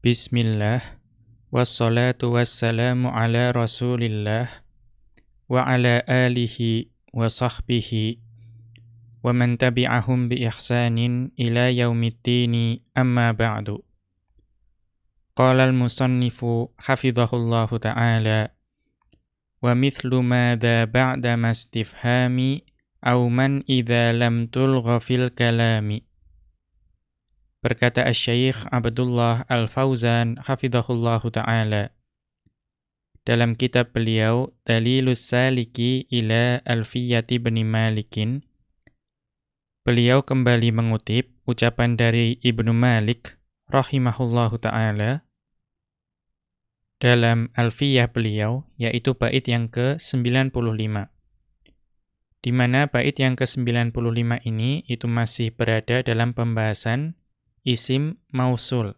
Bismillah. Wassalatu wassalamu ala rasulillah Wa ala alihi wa sahbihi Wa man tabi'ahum bi ihsanin ila yaumiddini amma ba'du. Qala al-musannifu hafidhahullahu ta'ala Wa mithlu madha ba'da mastifhami Au man idha lam tulgha fil kalami Berkata Asy-Syaikh Abdullah Al-Fauzan hafizahullahu taala. Dalam kitab beliau Dalilus Saliki ila Alfiyati bin Malikin beliau kembali mengutip ucapan dari Ibnu Malik rahimahullahu taala dalam Alfiyah beliau yaitu bait yang ke-95. Di mana bait yang ke-95 ini itu masih berada dalam pembahasan isim mausul.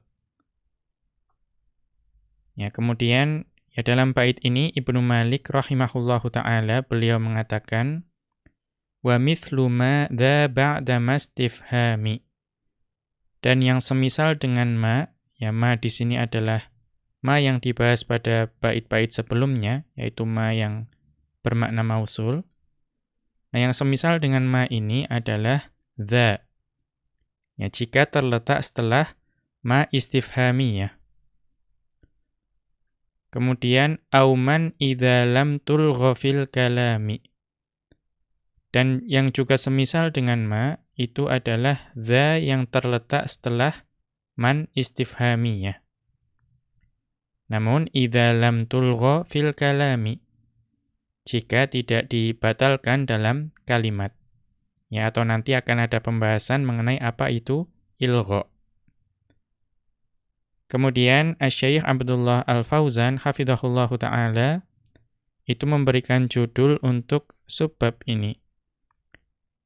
Ya, kemudian ya dalam bait ini Ibnu Malik rahimahullahu taala beliau mengatakan wa mithlu ma dha ba'da mastifhami. Dan yang semisal dengan ma, ya ma di sini adalah ma yang dibahas pada bait-bait sebelumnya, yaitu ma yang bermakna mausul. Nah, yang semisal dengan ma ini adalah dha Ya, jika terletak setelah ma istifhamiyah. Kemudian auman idza lam tulgha kalami. Dan yang juga semisal dengan ma itu adalah za yang terletak setelah man istifhamiyah. Namun idza lam tulgha kalami jika tidak dibatalkan dalam kalimat. Ya, atau nanti akan ada pembahasan mengenai apa itu ilgha. Kemudian Asy-Syaikh Abdullah Al-Fauzan hafizahullahu taala itu memberikan judul untuk subbab ini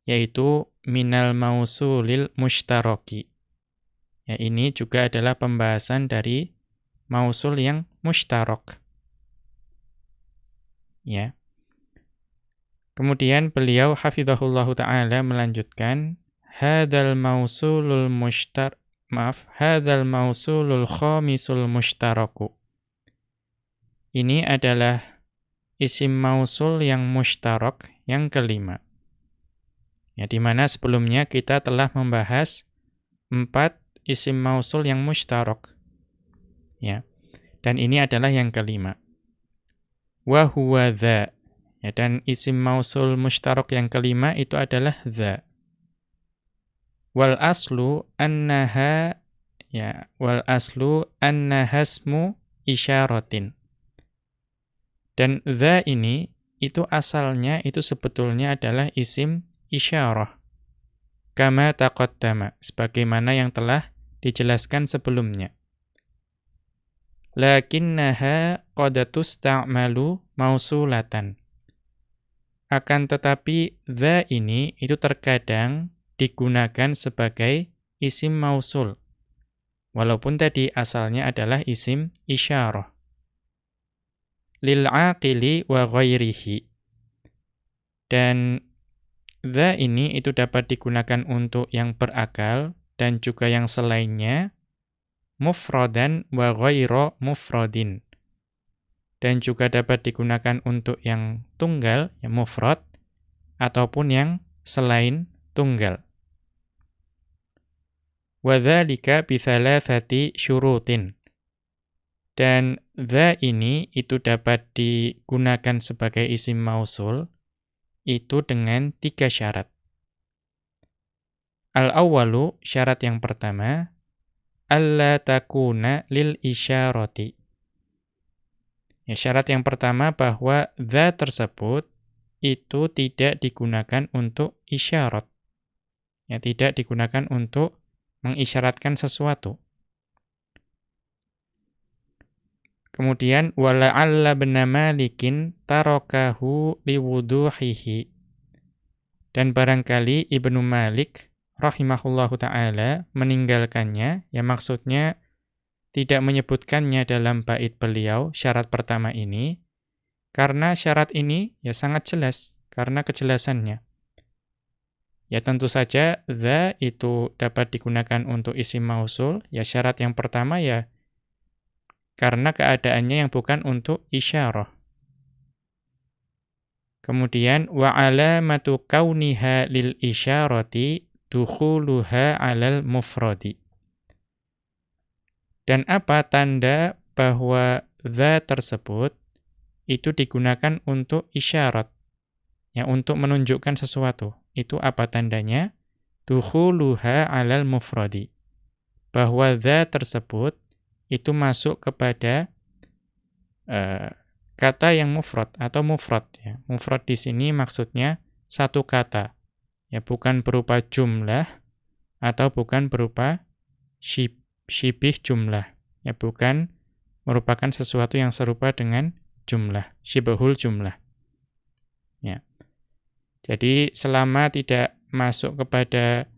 yaitu minal mausulil mushtaraki. Ya, ini juga adalah pembahasan dari mausul yang mushtarak. Ya. Kemudian beliau hafizahullahu taala melanjutkan hadzal mausulul mushtar maaf hadzal mausulul khamisul mushtaraku. Ini adalah isim mausul yang mushtarak yang kelima. Ya di mana sebelumnya kita telah membahas empat isim mausul yang mushtarak. Ya. Dan ini adalah yang kelima. Wa huwa dha Ya, dan isim mausul mushtarak yang kelima itu adalah dha. Wal aslu annaha ya wal aslu annahasmu isyaratin. Dan dha ini itu asalnya itu sebetulnya adalah isim isyarah. Kama taqaddama sebagaimana yang telah dijelaskan sebelumnya. Lakinnaha qad tusta'malu mausulatan akan tetapi the ini itu terkadang digunakan sebagai isim mausul. Walaupun tadi asalnya adalah isim isyarah. Lil aqili wa ghairihi. Dan the ini itu dapat digunakan untuk yang berakal dan juga yang selainnya mufradan wa ghairu mufradin dan juga dapat digunakan untuk yang tunggal, yang mufrad, ataupun yang selain tunggal. Wadzalika bithalathati syurutin. Dan dha ini itu dapat digunakan sebagai isim mausul itu dengan tiga syarat. Al-awwalu syarat yang pertama alla takuna lil isyarati Ya, syarat yang pertama bahwa the tersebut itu tidak digunakan untuk isyarat. Ya, tidak digunakan untuk mengisyaratkan sesuatu. Kemudian wala'alla bin Malikin tarakahu liwuduhihi. Dan barangkali Ibnu Malik rahimahullahu taala meninggalkannya, ya maksudnya tidak menyebutkannya dalam bait beliau syarat pertama ini karena syarat ini ya sangat jelas karena kejelasannya. Ya tentu saja the itu dapat digunakan untuk isim mausul. Ya syarat yang pertama ya karena keadaannya yang bukan untuk isyarah. Kemudian wa alamatu kauniha lil isyarati dukhuluha 'alal mufradi. Dan apa tanda bahwa za tersebut itu digunakan untuk isyarat ya untuk menunjukkan sesuatu. Itu apa tandanya? Dukhuluha 'alal mufradi. Bahwa za tersebut itu masuk kepada uh, kata yang mufrad atau mufrad ya. Mufrad di sini maksudnya satu kata. Ya, bukan berupa jumlah atau bukan berupa shib, shibih jumlah. Ya, bukan merupakan sesuatu yang serupa dengan jumlah, shibahul jumlah. Ya. Jadi selama tidak masuk kepada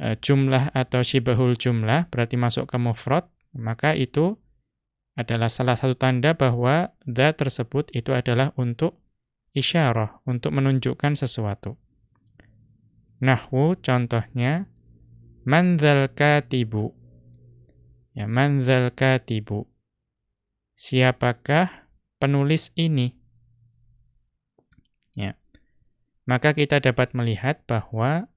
uh, jumlah atau shibahul jumlah berarti masuk ke mufrad, maka itu adalah salah satu tanda bahwa dha tersebut itu adalah untuk isyarah, untuk menunjukkan sesuatu. Nahwu contohnya manzal katibu. Ya, manzal katibu. Siapakah penulis ini? Ya. Maka kita dapat melihat bahwa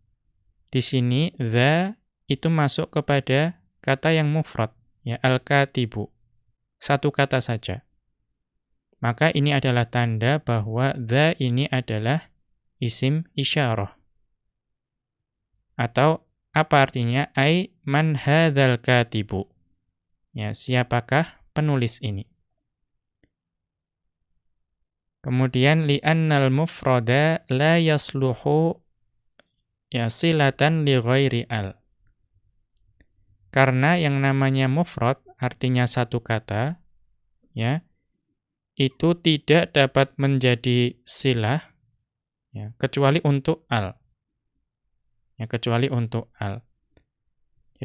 di sini dha itu masuk kepada kata yang mufrad, ya al-katibu satu kata saja. Maka ini adalah tanda bahwa the ini adalah isim isyarah. Atau apa artinya? Ai man hadzal katibu. Ya, siapakah penulis ini? Kemudian li'annal mufrada la yasluhu ya silatan li ghairi al. Karena yang namanya mufrad artinya satu kata, ya, itu tidak dapat menjadi silah, ya, kecuali untuk al. Ya, kecuali untuk al.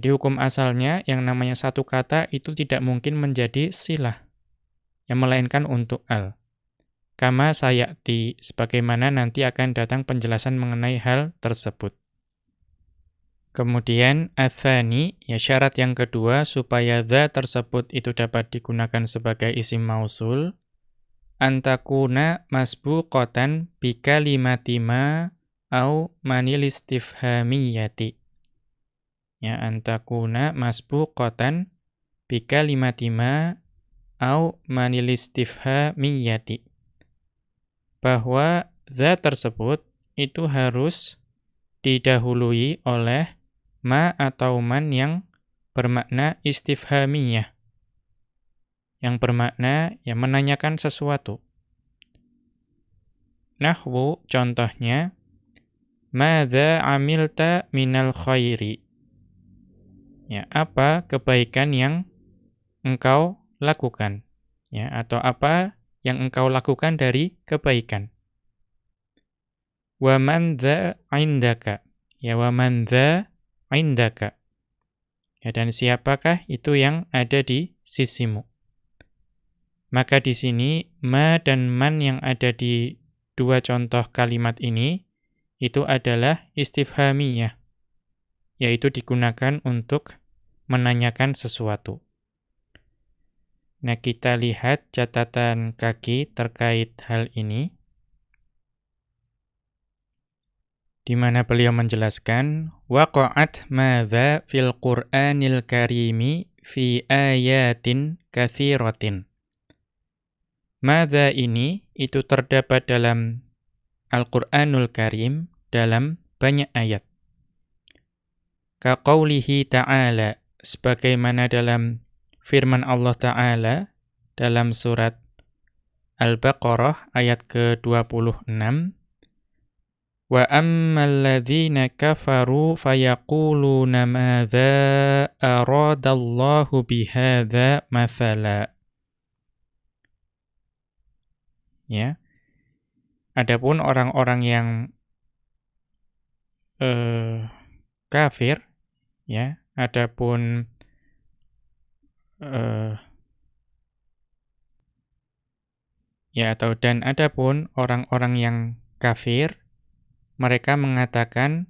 Jadi hukum asalnya yang namanya satu kata itu tidak mungkin menjadi silah, yang melainkan untuk al. Kama sayati, sebagaimana nanti akan datang penjelasan mengenai hal tersebut. Kemudian athani, ya syarat yang kedua supaya dha tersebut itu dapat digunakan sebagai isim mausul antakuna masbuqatan bikalimati ma au manil istifhamiyati. Ya antakuna masbuqatan bikalimati ma au manil istifhamiyati. Bahwa dha tersebut itu harus didahului oleh ma atau man yang bermakna istifhamiyah. Yang bermakna yang menanyakan sesuatu. Nahwu contohnya Madza amilta minal khairi? Ya, apa kebaikan yang engkau lakukan? Ya, atau apa yang engkau lakukan dari kebaikan? Wa man dza indaka? Ya, wa man dza indaka. Ya, dan siapakah itu yang ada di sisimu? Maka di sini ma dan man yang ada di dua contoh kalimat ini itu adalah istifhamiyah, yaitu digunakan untuk menanyakan sesuatu. Nah, kita lihat catatan kaki terkait hal ini. di mana beliau menjelaskan waqa'at madza fil Qur'anil Karimi fi ayatin katsiratin. Madza ini itu terdapat dalam Al-Qur'anul Karim dalam banyak ayat. Ka qaulihi ta'ala sebagaimana dalam firman Allah taala dalam surat Al-Baqarah ayat ke-26 Wa ammal ladzina kafaru fayaquluna madza aradallahu bihadza mathala. Ya. Adapun orang-orang yang uh, kafir ya, adapun uh, ya atau dan adapun orang-orang yang kafir mereka mengatakan,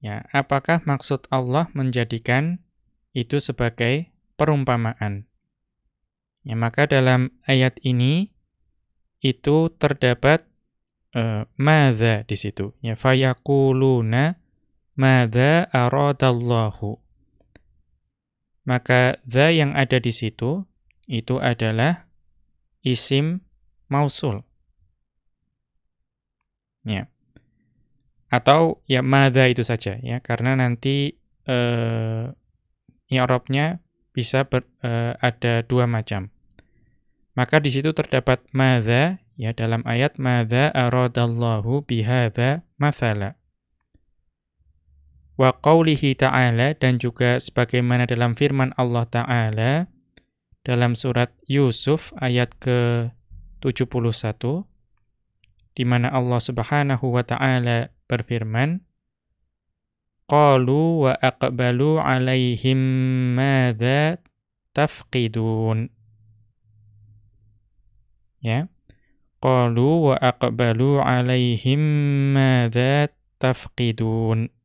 ya, apakah maksud Allah menjadikan itu sebagai perumpamaan? Ya, maka dalam ayat ini itu terdapat uh, madza di situ. Ya fayaquluna madza aradallahu. Maka dza yang ada di situ itu adalah isim mausul. Ya. Atau ya madza itu saja ya karena nanti eh i'rabnya bisa ber, uh, ada dua macam. Maka di situ terdapat madza ya dalam ayat madza aradallahu bihadza mathala. Wa qaulihi ta'ala dan juga sebagaimana dalam firman Allah taala dalam surat Yusuf ayat ke-71 di mana Allah Subhanahu wa taala berfirman Qalu wa aqbalu alaihim madza tafqidun. Ya. Qalu wa aqbalu alaihim madza tafqidun.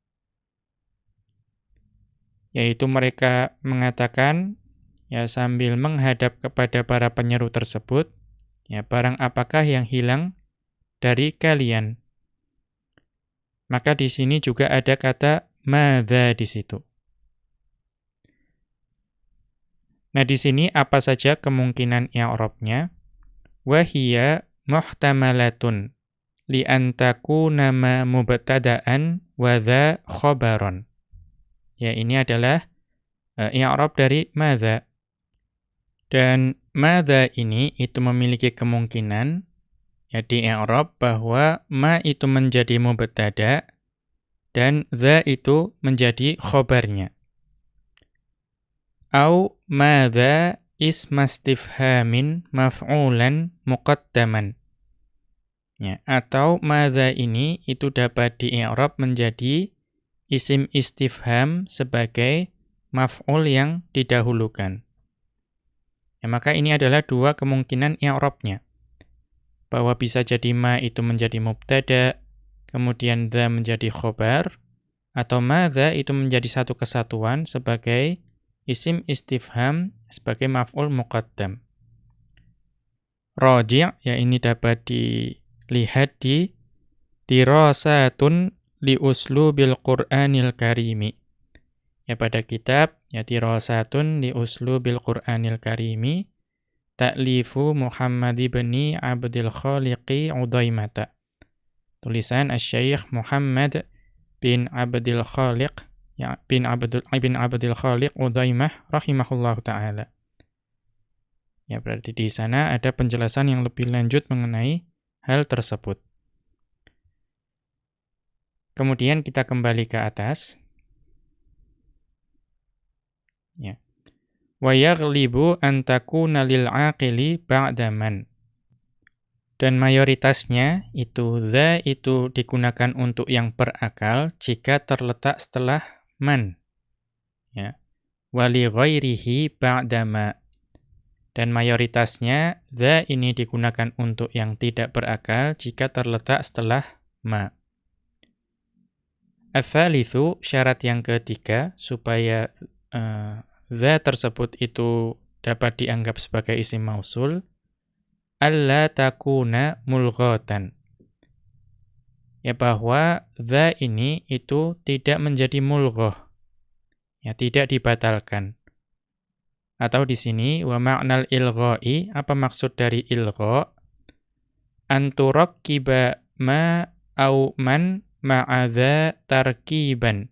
Yaitu mereka mengatakan ya sambil menghadap kepada para penyeru tersebut, ya barang apakah yang hilang dari kalian? Maka di sini juga ada kata madza di situ. Nah, di sini apa saja kemungkinan i'rabnya? Wa hiya muhtamalatun li an takuna ma mubtada'an wa dha khabaron. Ya, ini adalah uh, i'rab dari madza. Dan madza ini itu memiliki kemungkinan ya di i'rab bahwa ma itu menjadi mubtada dan za itu menjadi khobarnya. Au madza ismastifhamin maf'ulan muqaddaman. Ya, atau madza ini itu dapat di-i'rab menjadi isim istifham sebagai maf'ul yang didahulukan. Ya, maka ini adalah dua kemungkinan i'rabnya. Bahwa bisa jadi ma itu menjadi mubtada kemudian dha menjadi khobar, atau madha itu menjadi satu kesatuan sebagai isim istifham sebagai maf'ul muqaddam. Raji' ya ini dapat dilihat di dirasatun li uslubil Qur'anil Karimi. Ya pada kitab ya dirasatun li uslubil Qur'anil Karimi ta'lifu Muhammad ibn Abdul Khaliqi Udaimata tulisan Asy-Syaikh Muhammad bin Abdul Khaliq ya bin Abdul bin Abdul Khaliq Udaimah rahimahullahu taala. Ya berarti di sana ada penjelasan yang lebih lanjut mengenai hal tersebut. Kemudian kita kembali ke atas. Ya. Wa yaghlibu an takuna lil aqili ba'da man. Dan mayoritasnya itu the itu digunakan untuk yang berakal jika terletak setelah man. Ya. Wali ghairihi ba'dama. Dan mayoritasnya the ini digunakan untuk yang tidak berakal jika terletak setelah ma. Adzalitsu syarat yang ketiga supaya uh, the tersebut itu dapat dianggap sebagai isim mausul alla takuna mulghatan. Ya bahwa dha ini itu tidak menjadi mulghah. Ya tidak dibatalkan. Atau di sini wa ma'nal ilgha'i apa maksud dari ilgha? Anturakkiba ma au man ma'adha tarkiban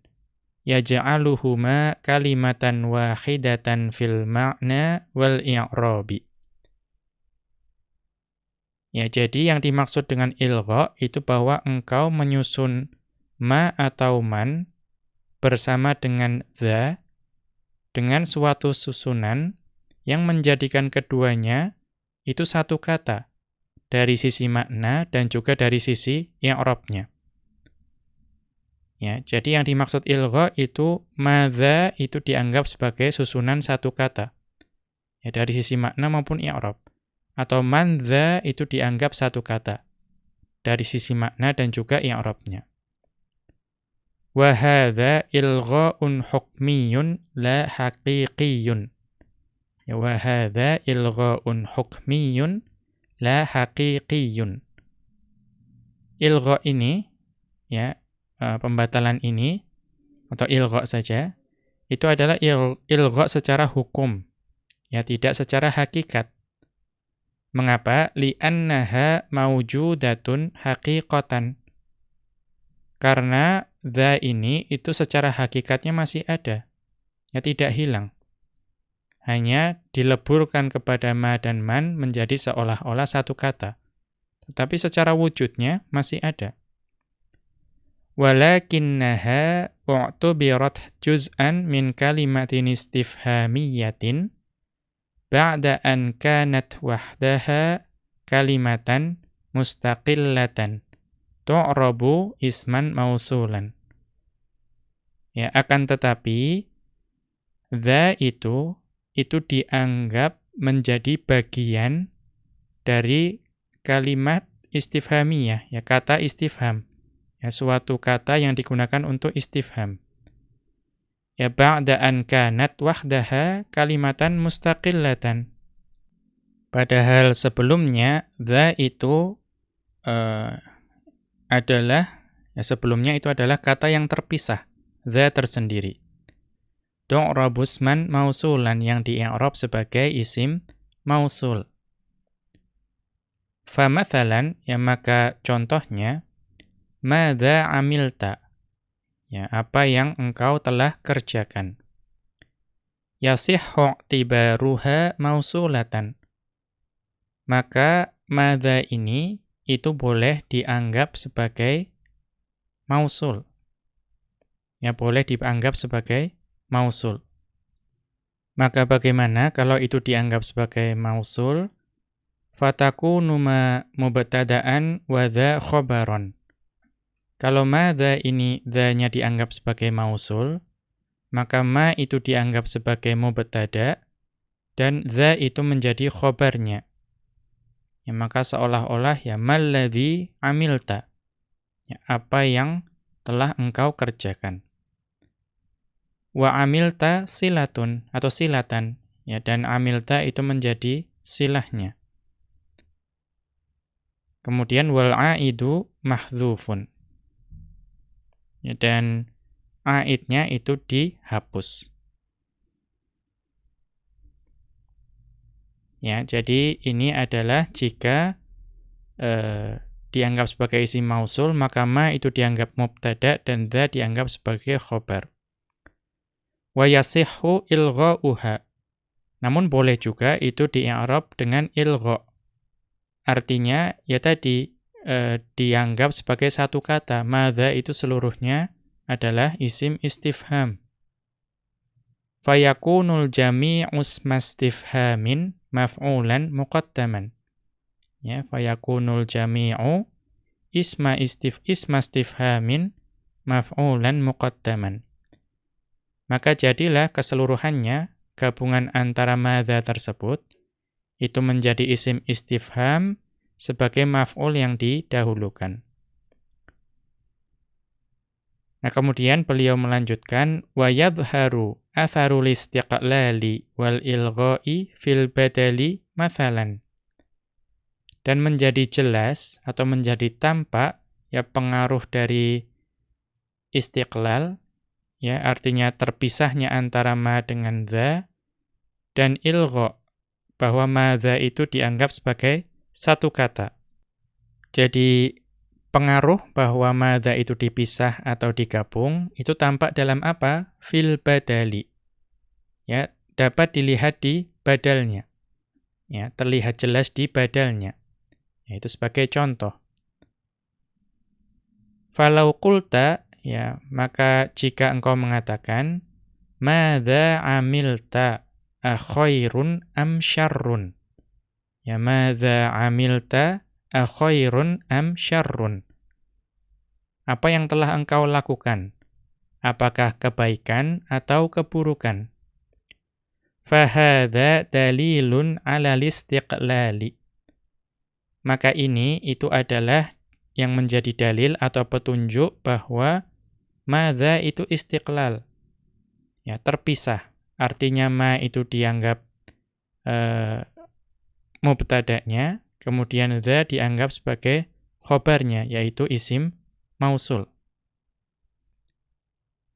yaj'aluhuma kalimatan wahidatan fil ma'na wal i'rabi. Ya, jadi yang dimaksud dengan ilgha itu bahwa engkau menyusun ma atau man bersama dengan the dengan suatu susunan yang menjadikan keduanya itu satu kata dari sisi makna dan juga dari sisi i'rabnya. Ya, jadi yang dimaksud ilgha itu madza itu dianggap sebagai susunan satu kata. Ya, dari sisi makna maupun i'rab atau mandza itu dianggap satu kata dari sisi makna dan juga i'rabnya. Wa hadza ilgha'un hukmiyun la haqiqiyun. Ya wa hadza ilgha'un hukmiyun la haqiqiyun. Ilgha ini ya uh, pembatalan ini atau ilgha saja itu adalah il, ilgha secara hukum ya tidak secara hakikat. Mengapa? Li'annaha maujudatun haqiqatan. Karena dha ini itu secara hakikatnya masih ada. Ya tidak hilang hanya dileburkan kepada ma dan man menjadi seolah-olah satu kata. Tetapi secara wujudnya masih ada. Walakinnaha u'tubirat juz'an min kalimatin istifhamiyatin ba'da an kanat wahdaha kalimatan mustaqillatan tu'rabu isman mausulan. Ya, akan tetapi dha itu itu dianggap menjadi bagian dari kalimat istifhamiyah, ya kata istifham. Ya, suatu kata yang digunakan untuk istifham. Ya ba'da an kanat wahdaha kalimatan mustaqillatan. Padahal sebelumnya dha itu uh, adalah ya sebelumnya itu adalah kata yang terpisah, dha tersendiri man mausulan yang di sebagai isim mausul. Famathalan, ya maka contohnya, Mada amilta? Ya, apa yang engkau telah kerjakan. Yasihhu tibaruha mausulatan. Maka mada ini itu boleh dianggap sebagai mausul. Ya, boleh dianggap sebagai mausul. Maka bagaimana kalau itu dianggap sebagai mausul? Fataku numa mubtada'an wa dha khobaron. Kalau ma dha ini dha-nya dianggap sebagai mausul, maka ma itu dianggap sebagai mubtada dan dha itu menjadi khobarnya. Ya, maka seolah-olah ya malladhi amilta. Ya, apa yang telah engkau kerjakan wa amilta silatun atau silatan ya dan amilta itu menjadi silahnya. Kemudian wal aidu mahdzufun. Ya, dan aidnya itu dihapus. Ya, jadi ini adalah jika eh, dianggap sebagai isi mausul, maka ma itu dianggap mubtada dan dha dianggap sebagai khobar wa yasihhu ilgha'uha. Namun boleh juga itu di-i'rab dengan ilgha. Artinya ya tadi e, dianggap sebagai satu kata. Madza itu seluruhnya adalah isim istifham. Fayakunul jami'u ismastifhamin maf'ulan muqaddaman. Ya, fayakunul jami'u isma istif ismastifhamin maf'ulan muqaddaman. Maka jadilah keseluruhannya, gabungan antara madha tersebut, itu menjadi isim istifham sebagai maf'ul yang didahulukan. Nah, kemudian beliau melanjutkan wa yadhharu atharul istiqlali wal ilgha'i fil badali mathalan. Dan menjadi jelas atau menjadi tampak ya pengaruh dari istiqlal ya artinya terpisahnya antara ma dengan dha dan ilgha bahwa madza itu dianggap sebagai satu kata. Jadi pengaruh bahwa madza itu dipisah atau digabung itu tampak dalam apa? Fil badali. Ya, dapat dilihat di badalnya. Ya, terlihat jelas di badalnya. Itu sebagai contoh. Falau qulta Ya, maka jika engkau mengatakan madza amilta akhairun am syarrun? Ya, madza amilta akhairun am syarrun? Apa yang telah engkau lakukan? Apakah kebaikan atau keburukan? Fahadha dalilun ala listiqlali. Maka ini itu adalah yang menjadi dalil atau petunjuk bahwa Mada itu istiqlal. Ya, terpisah. Artinya ma itu dianggap uh, mubtada'nya, kemudian dha dianggap sebagai khobarnya, yaitu isim mausul.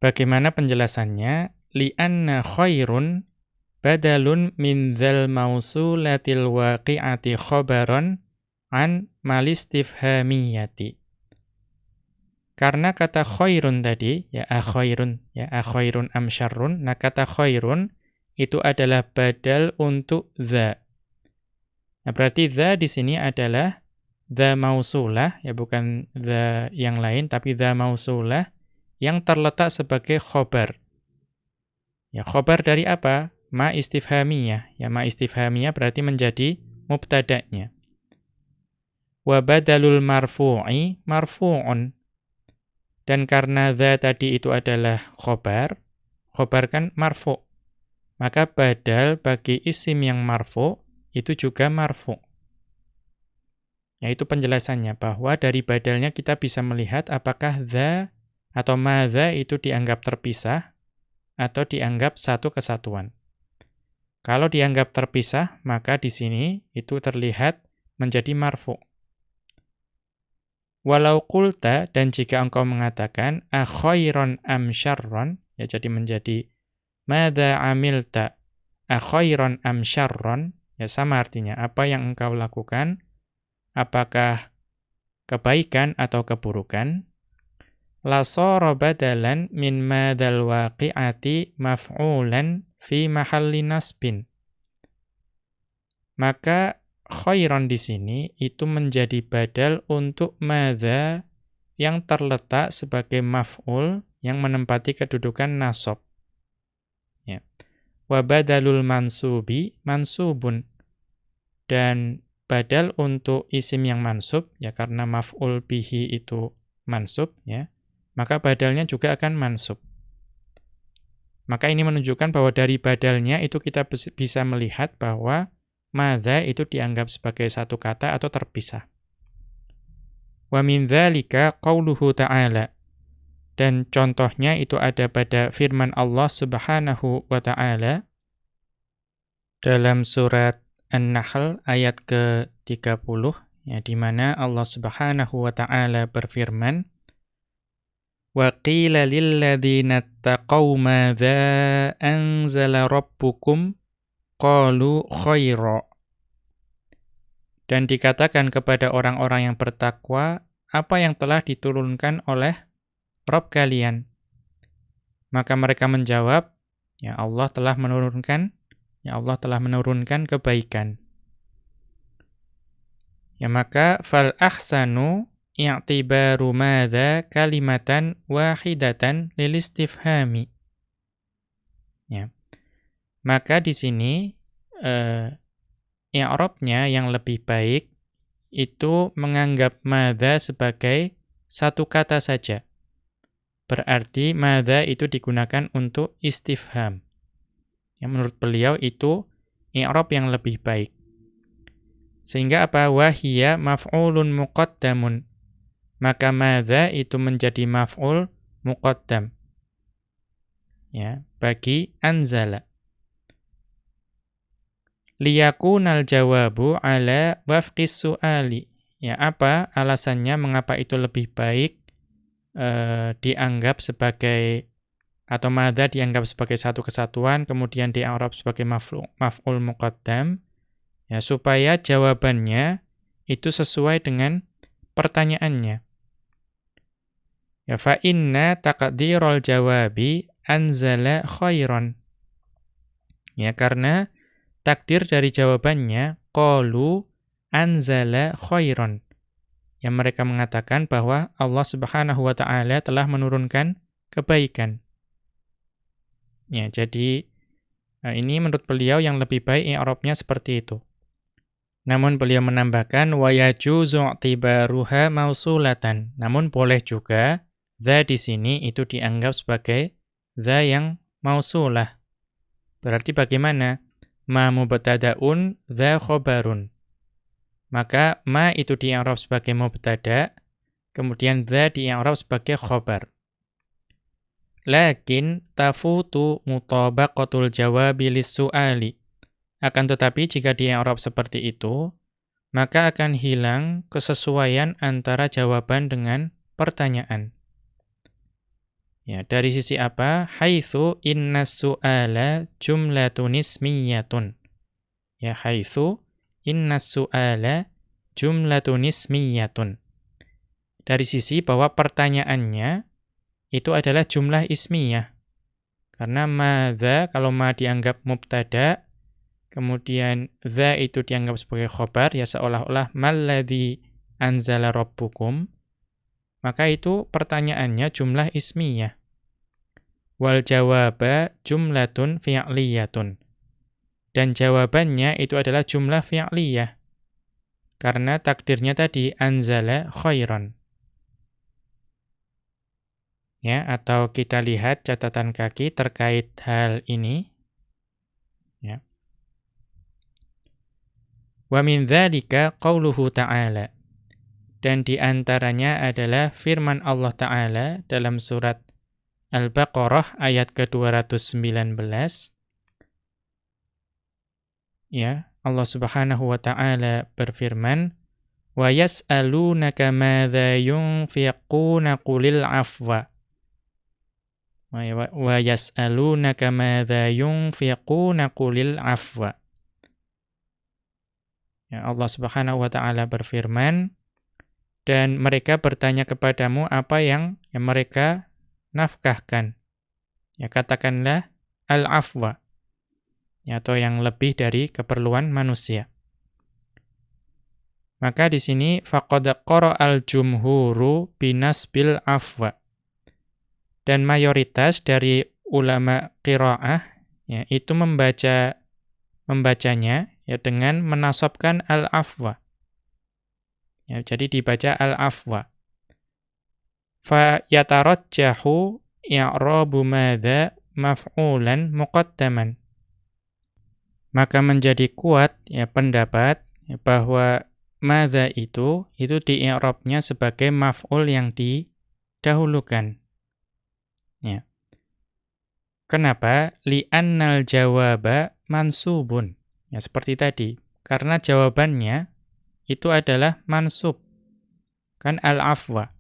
Bagaimana penjelasannya? Li'anna khairun badalun min dzal mausulatil waqi'ati khobaron an malistifhamiyati. Karena kata khairun tadi, ya akhairun, ya akhairun am syarrun, nah kata khairun itu adalah badal untuk dha. Nah, berarti dha di sini adalah dha mausulah, ya bukan dha yang lain, tapi dha mausulah yang terletak sebagai khobar. Ya, khobar dari apa? Ma istifhamiyah. Ya, ma istifhamiyah berarti menjadi mubtada'nya. Wa badalul marfu'i marfu'un. Dan karena dha tadi itu adalah khobar, khobar kan marfu. Maka badal bagi isim yang marfu itu juga marfu. Yaitu penjelasannya bahwa dari badalnya kita bisa melihat apakah dha atau madha itu dianggap terpisah atau dianggap satu kesatuan. Kalau dianggap terpisah, maka di sini itu terlihat menjadi marfu. Walau kulta dan jika engkau mengatakan akhairon am syarron ya jadi menjadi madza amilta akhairon am syarron ya sama artinya apa yang engkau lakukan apakah kebaikan atau keburukan la sara badalan min madzal waqi'ati maf'ulan fi mahalli nasbin maka khairan di sini itu menjadi badal untuk madza yang terletak sebagai maf'ul yang menempati kedudukan nasab. Ya. Wa badalul mansubi mansubun. Dan badal untuk isim yang mansub ya karena maf'ul bihi itu mansub ya. Maka badalnya juga akan mansub. Maka ini menunjukkan bahwa dari badalnya itu kita bisa melihat bahwa madza itu dianggap sebagai satu kata atau terpisah. Wa min dzalika qauluhu ta'ala. Dan contohnya itu ada pada firman Allah Subhanahu wa taala dalam surat An-Nahl ayat ke-30 ya di mana Allah Subhanahu wa taala berfirman Wa qila lil ladzina taqaw madza anzala rabbukum qalu khaira. Dan dikatakan kepada orang-orang yang bertakwa, apa yang telah diturunkan oleh Rob kalian? Maka mereka menjawab, ya Allah telah menurunkan, ya Allah telah menurunkan kebaikan. Ya maka fal ahsanu i'tibaru madza kalimatan wahidatan lil istifhami. Ya. Maka di sini eh, i'rabnya yang lebih baik itu menganggap madza sebagai satu kata saja. Berarti madza itu digunakan untuk istifham. Yang menurut beliau itu i'rab yang lebih baik. Sehingga apa? Wahia maf'ulun muqaddamun. Maka madza itu menjadi maf'ul muqaddam. Ya, bagi anzala liyakunal jawabu ala wafqis su'ali. Ya, apa alasannya mengapa itu lebih baik e, dianggap sebagai atau madza dianggap sebagai satu kesatuan kemudian di Arab sebagai maf'ul maf'ul muqaddam ya supaya jawabannya itu sesuai dengan pertanyaannya. Ya fa inna taqdirul jawabi anzala khairan. Ya karena takdir dari jawabannya qalu anzala khairan. Yang mereka mengatakan bahwa Allah Subhanahu wa taala telah menurunkan kebaikan. Ya, jadi eh, ini menurut beliau yang lebih baik i'rabnya seperti itu. Namun beliau menambahkan wa yajuzu i'tibaruha mausulatan. Namun boleh juga dza di sini itu dianggap sebagai dza yang mausulah. Berarti bagaimana? ma mubtada'un dha khobarun. Maka ma itu di i'rab sebagai mubtada, kemudian dha di sebagai khobar. Lakin tafutu mutabaqatul jawabi lis-su'ali. Akan tetapi jika di seperti itu, maka akan hilang kesesuaian antara jawaban dengan pertanyaan. Ya, dari sisi apa? Haitsu inna su'ala jumlatun ismiyatun. Ya, haitsu inna su'ala jumlatun ismiyatun. Dari sisi bahwa pertanyaannya itu adalah jumlah ismiyah. Karena madza kalau ma dianggap mubtada, kemudian za itu dianggap sebagai khobar, ya seolah-olah malladzi anzala rabbukum, maka itu pertanyaannya jumlah ismiyah. Wal jawaba jumlatun fi'liyatun. Dan jawabannya itu adalah jumlah fi'liyah. Karena takdirnya tadi anzala khairan. Ya atau kita lihat catatan kaki terkait hal ini. Ya. Wa min dzalika qauluhu ta'ala. Dan di antaranya adalah firman Allah taala dalam surat Al-Baqarah ayat ke-219 ya Allah Subhanahu wa taala berfirman wa yas'alunaka madza yunfiquna qulil afwa wa yas'alunaka madza yunfiquna qulil afwa. Ya Allah Subhanahu wa taala berfirman dan mereka bertanya kepadamu apa yang, yang mereka nafkahkan. Ya katakanlah al-afwa. Ya, atau yang lebih dari keperluan manusia. Maka di sini faqad al jumhuru binasbil afwa dan mayoritas dari ulama qiraah ya itu membaca membacanya ya dengan menasabkan al-afwa. Ya, jadi dibaca al-afwa. Fa yatarajjahu i'rabu madza maf'ulan muqaddaman. Maka menjadi kuat ya pendapat ya, bahwa madza itu itu di i'rabnya sebagai maf'ul yang didahulukan. Ya. Kenapa? Li'annal jawaba mansubun. Ya, seperti tadi. Karena jawabannya itu adalah mansub. Kan al-afwa.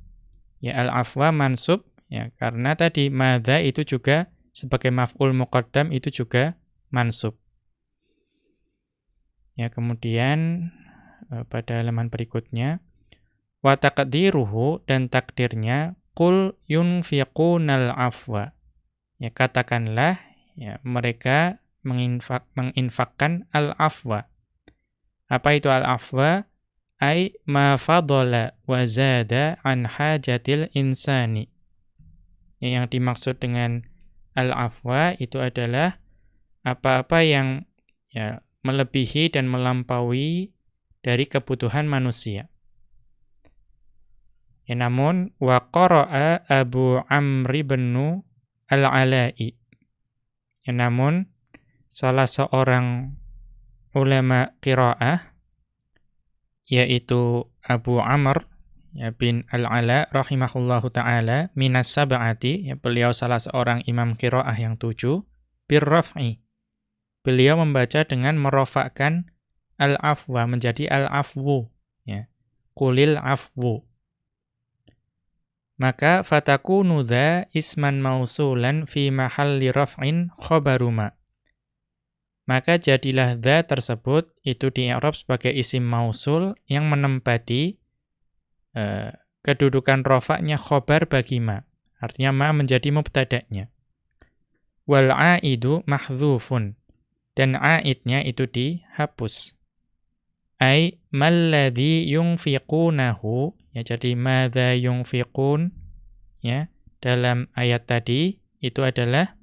Ya, al-afwa mansub. Ya, karena tadi madza itu juga sebagai maf'ul muqaddam itu juga mansub. Ya, kemudian eh, pada halaman berikutnya wa taqdiruhu dan takdirnya Qul yunfiqunal afwa. Ya katakanlah ya mereka menginfak menginfakkan al-afwa. Apa itu al-afwa? Ai ma fadala wa zada an hajatil insani. Ya, yang dimaksud dengan al-afwa itu adalah apa-apa yang ya melebihi dan melampaui dari kebutuhan manusia. Ya, namun wa qara'a Abu Amr bin Al-Ala'i. Ya, namun salah seorang ulama qiraah yaitu Abu Amr ya bin Al-Ala rahimahullahu taala minas sab'ati ya beliau salah seorang imam qiraah yang tujuh birraf'i beliau membaca dengan merofakkan al-afwa menjadi al-afwu ya kulil afwu maka fatakunu dha isman mausulan fi mahalli raf'in khabaruma. Maka jadilah dha tersebut itu di Arab sebagai isim mausul yang menempati uh, kedudukan rofaknya khobar bagi ma. Artinya ma menjadi mubtada'nya. Wal aidu mahdzufun dan aidnya itu dihapus. Ai malladhi yunfiqunahu Ya, jadi madza yunfiqun ya, dalam ayat tadi itu adalah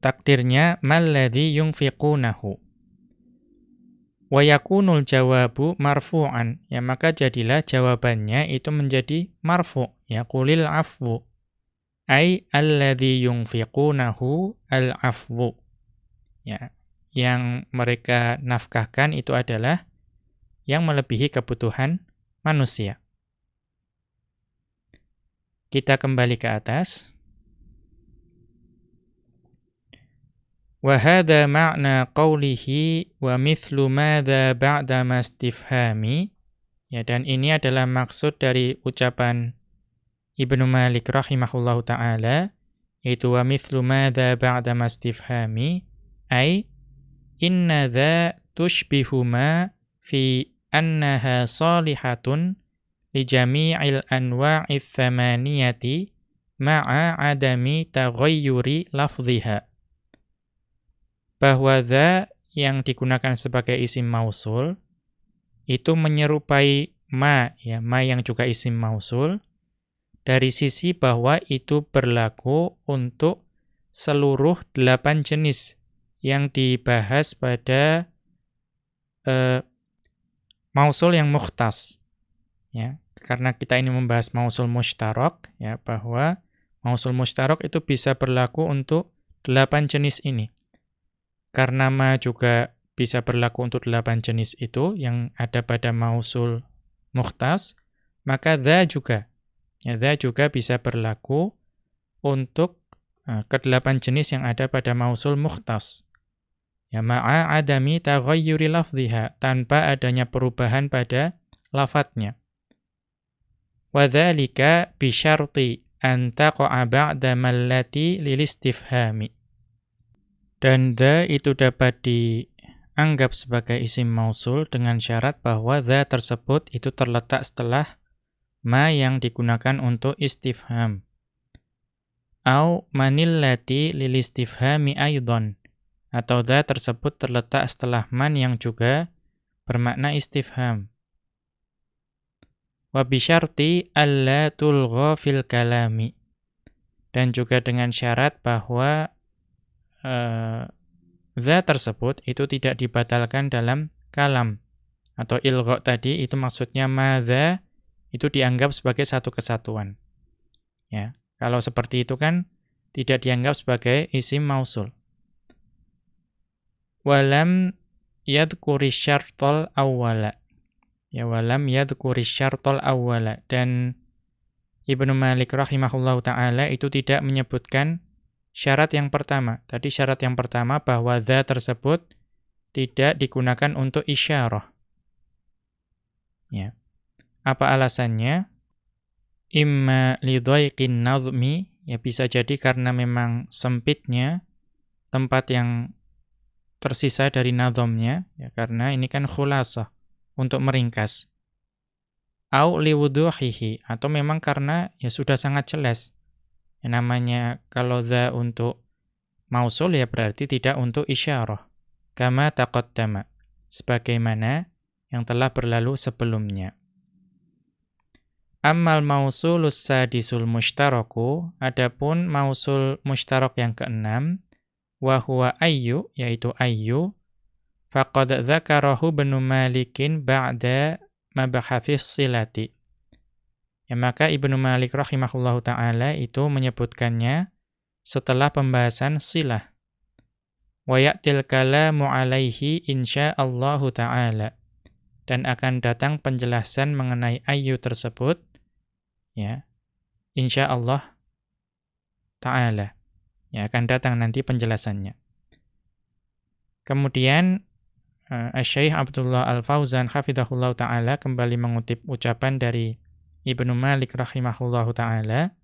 takdirnya malladzi yunfiqunahu. Wa yakunul jawabu marfu'an. Ya, maka jadilah jawabannya itu menjadi marfu' ya qulil afwu. Ai alladzi yunfiqunahu al-afwu. Ya, yang mereka nafkahkan itu adalah yang melebihi kebutuhan manusia. Kita kembali ke atas. Wahada makna qawlihi wa mithlu madha ba'da mastifhami. Ya, dan ini adalah maksud dari ucapan Ibnu Malik rahimahullahu ta'ala, yaitu wa mithlu madha ba'da mastifhami, ay inna dha tushbihuma fi annaha salihatun li jami'il anwa'ith thamaniyati ma'a adami taghayyuri lafdhiha bahwa dha yang digunakan sebagai isim mausul itu menyerupai ma ya ma yang juga isim mausul. Dari sisi bahwa itu berlaku untuk seluruh delapan jenis yang dibahas pada uh, mausul yang mukhtas ya karena kita ini membahas mausul mustarok ya bahwa mausul mustarok itu bisa berlaku untuk delapan jenis ini karena ma juga bisa berlaku untuk delapan jenis itu yang ada pada mausul mukhtas, maka dha juga. Ya, dha juga bisa berlaku untuk uh, kedelapan jenis yang ada pada mausul mukhtas. Ya, ma'a adami taghayyuri lafdhiha, tanpa adanya perubahan pada lafadznya. Wadhalika bisyarti an taqa'a ba'da mallati lilistifhami. Dan the itu dapat dianggap sebagai isim mausul dengan syarat bahwa the tersebut itu terletak setelah ma yang digunakan untuk istifham. Au manillati lil istifhami aydon. Atau the tersebut terletak setelah man yang juga bermakna istifham. Wa bisyarti alla tulgha fil kalami. Dan juga dengan syarat bahwa uh, tersebut itu tidak dibatalkan dalam kalam atau ilgha tadi itu maksudnya madza itu dianggap sebagai satu kesatuan. Ya, kalau seperti itu kan tidak dianggap sebagai isim mausul. Walam yadhkuri syartol awwala. Ya walam yadhkuri syartol awwala dan Ibnu Malik rahimahullahu taala itu tidak menyebutkan syarat yang pertama. Tadi syarat yang pertama bahwa dha tersebut tidak digunakan untuk isyarah. Ya. Apa alasannya? Imma lidhaiqin nazmi, ya bisa jadi karena memang sempitnya tempat yang tersisa dari nazomnya, ya karena ini kan khulasah untuk meringkas. Au liwuduhihi atau memang karena ya sudah sangat jelas yang namanya kalau dha untuk mausul ya berarti tidak untuk isyarah. Kama taqaddama. Sebagaimana yang telah berlalu sebelumnya. Ammal mausulus sadisul mushtaraku, adapun mausul mushtarak yang keenam, wa huwa ayyu, yaitu ayyu, faqad dzakarahu benu Malikin ba'da mabahathis silati. Ya, maka Ibnu Malik rahimahullahu taala itu menyebutkannya setelah pembahasan silah. Wa ya'til kalamu alaihi insyaallahu taala. Dan akan datang penjelasan mengenai ayu tersebut ya. Insyaallah taala. Ya, akan datang nanti penjelasannya. Kemudian uh, Syekh Abdullah Al-Fauzan hafizahullah taala kembali mengutip ucapan dari Ibnu Malik rahimahullahu taala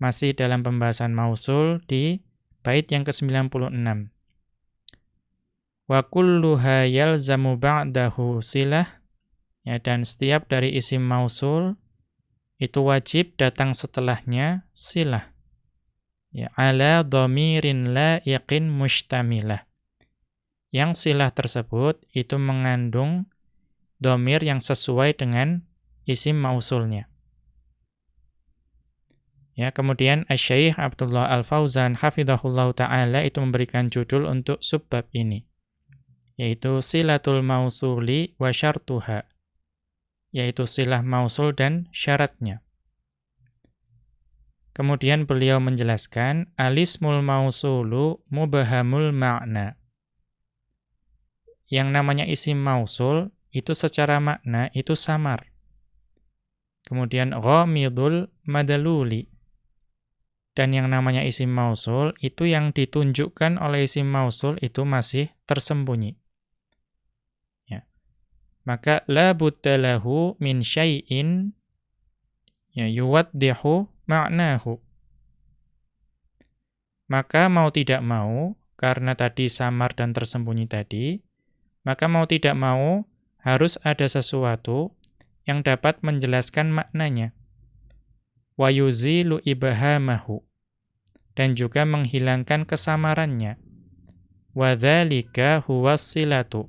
masih dalam pembahasan mausul di bait yang ke-96. Wa kulluha yalzamu ba'dahu silah ya dan setiap dari isim mausul itu wajib datang setelahnya silah. Ya ala dhamirin la yaqin mustamilah. Yang silah tersebut itu mengandung domir yang sesuai dengan isim mausulnya. Ya, kemudian Asy-Syaikh Abdullah Al-Fauzan hafizahullah taala itu memberikan judul untuk subbab ini yaitu silatul mausuli wa syartuha yaitu silah mausul dan syaratnya. Kemudian beliau menjelaskan alismul mausulu mubahamul makna. Yang namanya isim mausul itu secara makna itu samar. Kemudian ghamidul madaluli. dan yang namanya isim mausul itu yang ditunjukkan oleh isim mausul itu masih tersembunyi. Ya. Maka la buddalahu min syai'in ya yuwaddihu ma'nahu. Maka mau tidak mau karena tadi samar dan tersembunyi tadi, maka mau tidak mau harus ada sesuatu yang dapat menjelaskan maknanya. Wa yuzilu ibhamahu dan juga menghilangkan kesamarannya. Wadzalika huwas silatu.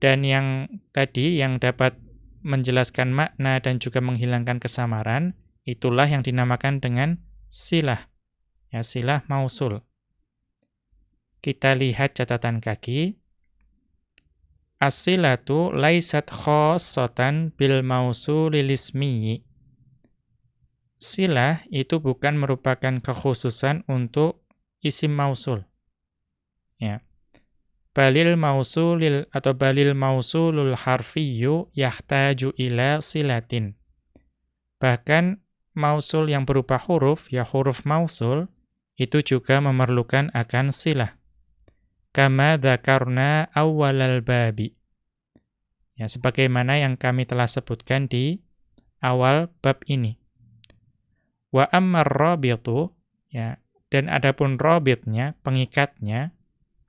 Dan yang tadi yang dapat menjelaskan makna dan juga menghilangkan kesamaran, itulah yang dinamakan dengan silah. Ya, silah mausul. Kita lihat catatan kaki. As-silatu laisat khosotan bil mausulil ismiyyi silah itu bukan merupakan kekhususan untuk isim mausul. Ya. Balil mausulil atau balil mausulul harfiyyu yahtaju ila silatin. Bahkan mausul yang berupa huruf, ya huruf mausul, itu juga memerlukan akan silah. Kama dzakarna awwalal babi. Ya, sebagaimana yang kami telah sebutkan di awal bab ini. Wa ammar rabitu ya dan adapun rabitnya, pengikatnya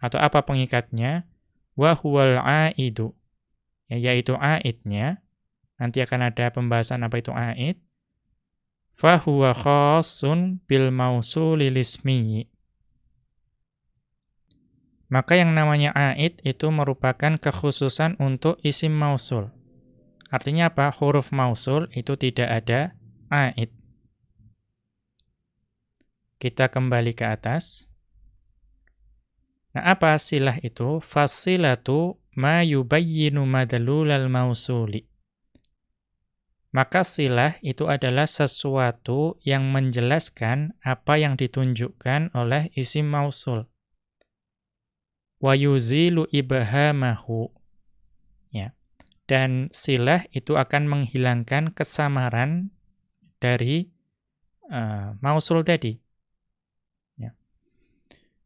atau apa pengikatnya? Wa huwal aidu. Ya, yaitu aidnya. Nanti akan ada pembahasan apa itu aid. Fa huwa khassun bil mausulil ismi. Maka yang namanya aid itu merupakan kekhususan untuk isim mausul. Artinya apa? Huruf mausul itu tidak ada aid. Kita kembali ke atas. Nah, apa silah itu? Fasilatu ma yubayyinu madalulal mausuli. Maka silah itu adalah sesuatu yang menjelaskan apa yang ditunjukkan oleh isim mausul. Wa yuzilu ibhamahu. Ya. Dan silah itu akan menghilangkan kesamaran dari uh, mausul tadi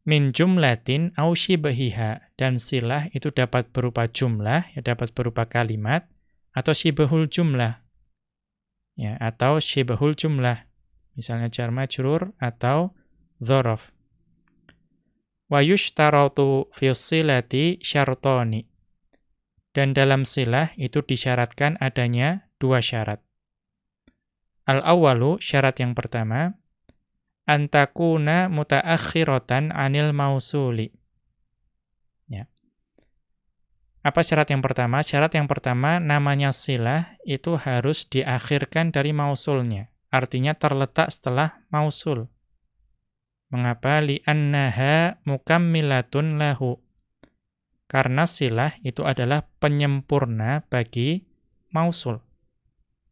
min jumlatin au shibahiha dan silah itu dapat berupa jumlah ya dapat berupa kalimat atau shibahul jumlah ya atau shibahul jumlah. Misalnya jar majrur atau dzaraf wa yushtaratu fi silati syartani dan dalam silah itu disyaratkan adanya dua syarat. Al awalu syarat yang pertama antakuna mutaakhiratan anil mausuli. Ya. Apa syarat yang pertama? Syarat yang pertama namanya silah itu harus diakhirkan dari mausulnya. Artinya terletak setelah mausul. Mengapa? Li'annaha mukammilatun lahu. Karena silah itu adalah penyempurna bagi mausul.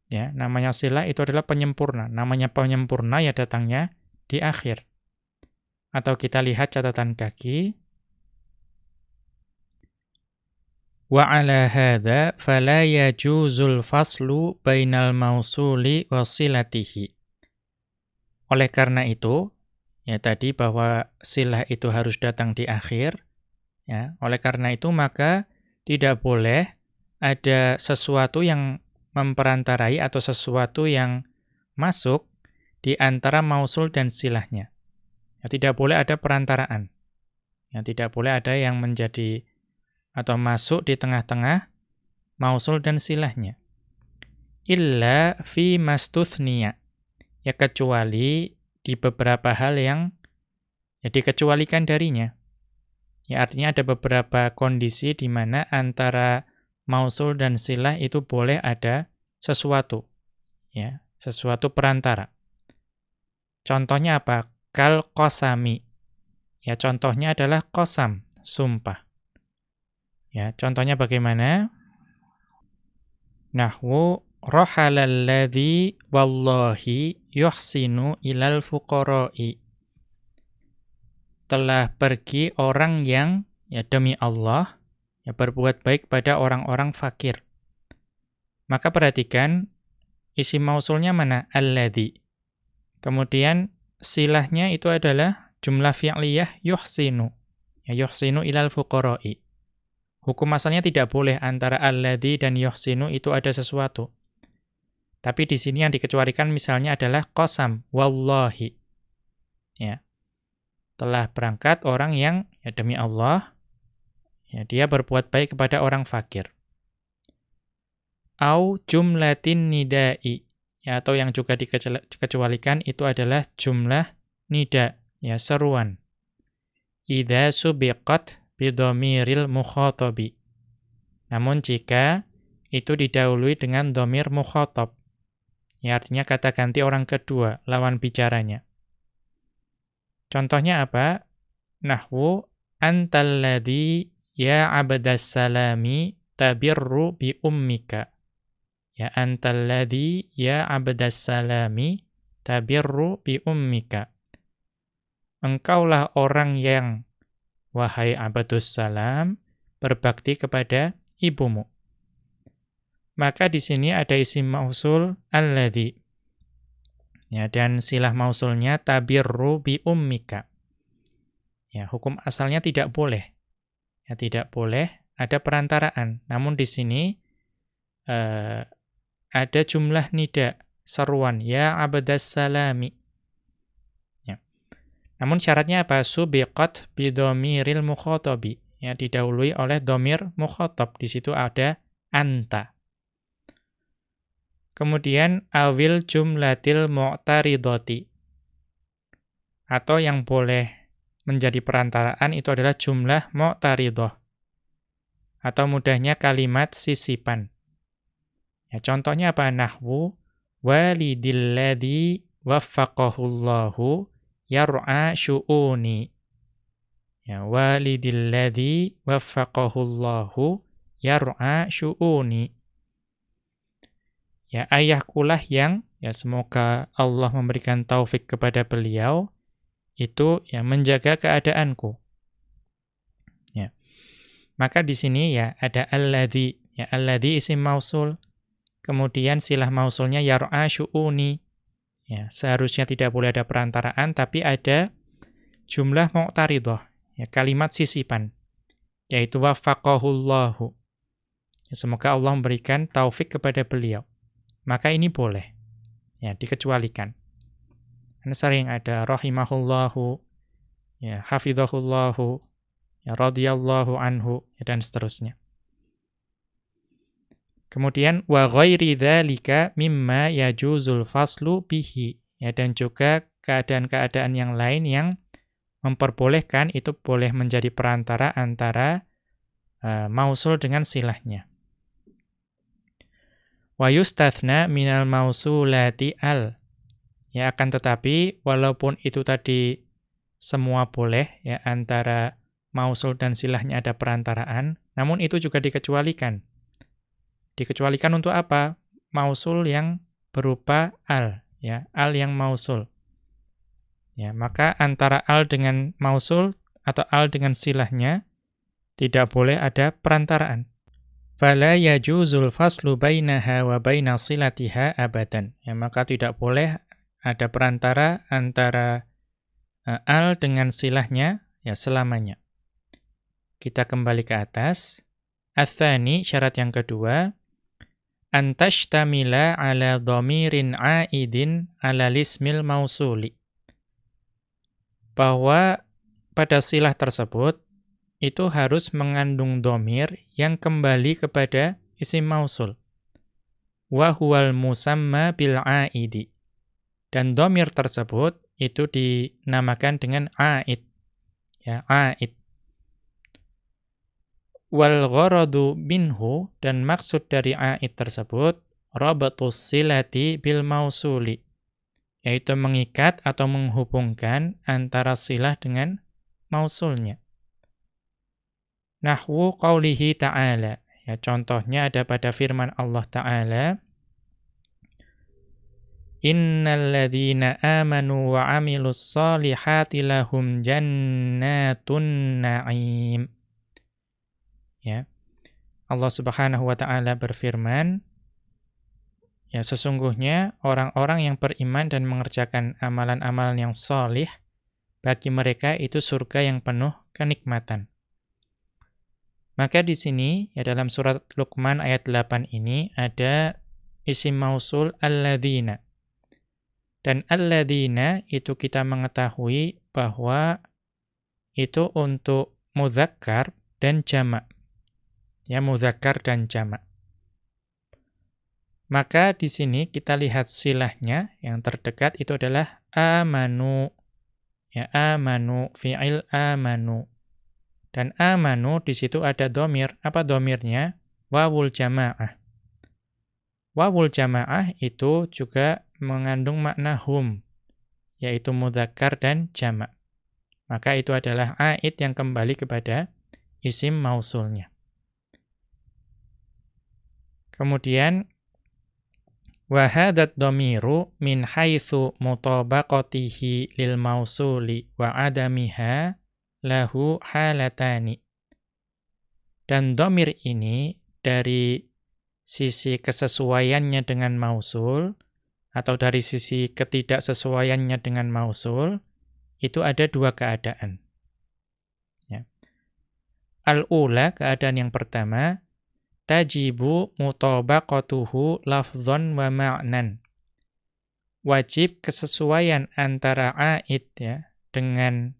Ya, namanya silah itu adalah penyempurna. Namanya penyempurna ya datangnya di akhir. Atau kita lihat catatan kaki. Wa ala hadha fala yajuzul faslu bainal mausuli wasilatihi. Oleh karena itu, ya tadi bahwa silah itu harus datang di akhir, ya. Oleh karena itu maka tidak boleh ada sesuatu yang memperantarai atau sesuatu yang masuk di antara mausul dan silahnya. Ya, tidak boleh ada perantaraan. Ya, tidak boleh ada yang menjadi atau masuk di tengah-tengah mausul dan silahnya. Illa fi mastuthniya. Ya kecuali di beberapa hal yang ya dikecualikan darinya. Ya artinya ada beberapa kondisi di mana antara mausul dan silah itu boleh ada sesuatu. Ya, sesuatu perantara. Contohnya apa? Kal kosami. Ya, contohnya adalah kosam, sumpah. Ya, contohnya bagaimana? Nahwu rohalalladzi wallahi yuhsinu ilal fuqara'i. Telah pergi orang yang ya demi Allah ya berbuat baik pada orang-orang fakir. Maka perhatikan isi mausulnya mana? Alladzi. Kemudian silahnya itu adalah jumlah fi'liyah yuhsinu. Ya, yuhsinu ilal fuqara'i. Hukum asalnya tidak boleh antara alladhi dan yuhsinu itu ada sesuatu. Tapi di sini yang dikecualikan misalnya adalah qasam, wallahi. Ya. Telah berangkat orang yang ya demi Allah ya dia berbuat baik kepada orang fakir. Au jumlatin nidai ya atau yang juga dikecualikan itu adalah jumlah nida ya seruan idza subiqat bidhamiril mukhatabi. Namun jika itu didahului dengan dhamir mukhatab ya artinya kata ganti orang kedua lawan bicaranya. Contohnya apa? Nahwu antalladzi ya abdas salami tabirru bi ummika. Ya antalladzi ya abdas salami tabirru bi ummika. Engkaulah orang yang wahai abadus salam berbakti kepada ibumu. Maka di sini ada isim mausul alladzi. Ya, dan silah mausulnya tabirru bi ummika. Ya, hukum asalnya tidak boleh. Ya, tidak boleh ada perantaraan. Namun di sini eh, ada jumlah nida, seruan, ya abadas salami. Namun syaratnya apa? Subiqat bidomiril mukhotobi. Ya, didahului oleh domir mukhotob. Di situ ada anta. Kemudian awil jumlatil mu'taridoti. Atau yang boleh menjadi perantaraan itu adalah jumlah mu'taridoh. Atau mudahnya kalimat sisipan. Ya, contohnya apa? Nahwu walidilladzi waffaqahullahu yar'a syu'uni. Ya, walidilladzi waffaqahullahu yar'a syu'uni. Ya, ayahkulah yang ya semoga Allah memberikan taufik kepada beliau itu ya menjaga keadaanku. Ya. Maka di sini ya ada alladzi, ya alladzi isim mausul Kemudian silah mausulnya yar'a syu'uni. Ya, seharusnya tidak boleh ada perantaraan, tapi ada jumlah mu'taridah, ya, kalimat sisipan, yaitu wafaqahullahu. Ya, semoga Allah memberikan taufik kepada beliau. Maka ini boleh, ya, dikecualikan. Ini sering ada rahimahullahu, ya, hafidhahullahu, ya, radhiyallahu anhu, ya, dan seterusnya. Kemudian wa ghairi dzalika mimma yajuzul faslu bihi. Ya dan juga keadaan-keadaan yang lain yang memperbolehkan itu boleh menjadi perantara antara uh, mausul dengan silahnya. Wa yustathna minal mausulati al. Ya akan tetapi walaupun itu tadi semua boleh ya antara mausul dan silahnya ada perantaraan, namun itu juga dikecualikan Dikecualikan untuk apa? Mausul yang berupa al, ya, al yang mausul. Ya, maka antara al dengan mausul atau al dengan silahnya tidak boleh ada perantaraan. Fala yajuzul faslu bainaha wa baina silatiha abadan. Ya, maka tidak boleh ada perantara antara uh, al dengan silahnya ya selamanya. Kita kembali ke atas. Athani syarat yang kedua antashtamila ala dhamirin aidin ala lismil mausuli. Bahwa pada silah tersebut itu harus mengandung domir yang kembali kepada isim mausul. Wa huwal musamma bil aidi. Dan domir tersebut itu dinamakan dengan aid. Ya, aid wal gharadu minhu dan maksud dari aid tersebut rabatus silati bil mausuli yaitu mengikat atau menghubungkan antara silah dengan mausulnya. Nahwu qaulihi ta'ala. Ya contohnya ada pada firman Allah taala Innal ladzina amanu wa 'amilus solihati lahum jannatun na'im. Ya. Allah Subhanahu wa taala berfirman, ya sesungguhnya orang-orang yang beriman dan mengerjakan amalan-amalan yang solih, bagi mereka itu surga yang penuh kenikmatan. Maka di sini, ya dalam surat Luqman ayat 8 ini, ada isim mausul alladzina. Dan alladzina itu kita mengetahui bahwa itu untuk muzakkar dan jamak. Ya, muzakkar dan jamak. Maka di sini kita lihat silahnya yang terdekat itu adalah amanu. Ya, amanu, fi'il amanu. Dan amanu di situ ada domir. Apa domirnya? Wawul jamaah. Wawul jamaah itu juga mengandung makna hum, yaitu mudhakar dan jamak. Maka itu adalah ait yang kembali kepada isim mausulnya. Kemudian wahadat domiru min haitsu mutabaqatihi lil mausuli wa adamiha lahu halatani. Dan domir ini dari sisi kesesuaiannya dengan mausul, atau dari sisi ketidaksesuaiannya dengan mausul, itu ada dua keadaan. Ya. Al-ula, keadaan yang pertama, tajibu mutabaqatuhu lafdhan wa ma'nan. Wajib kesesuaian antara aid ya dengan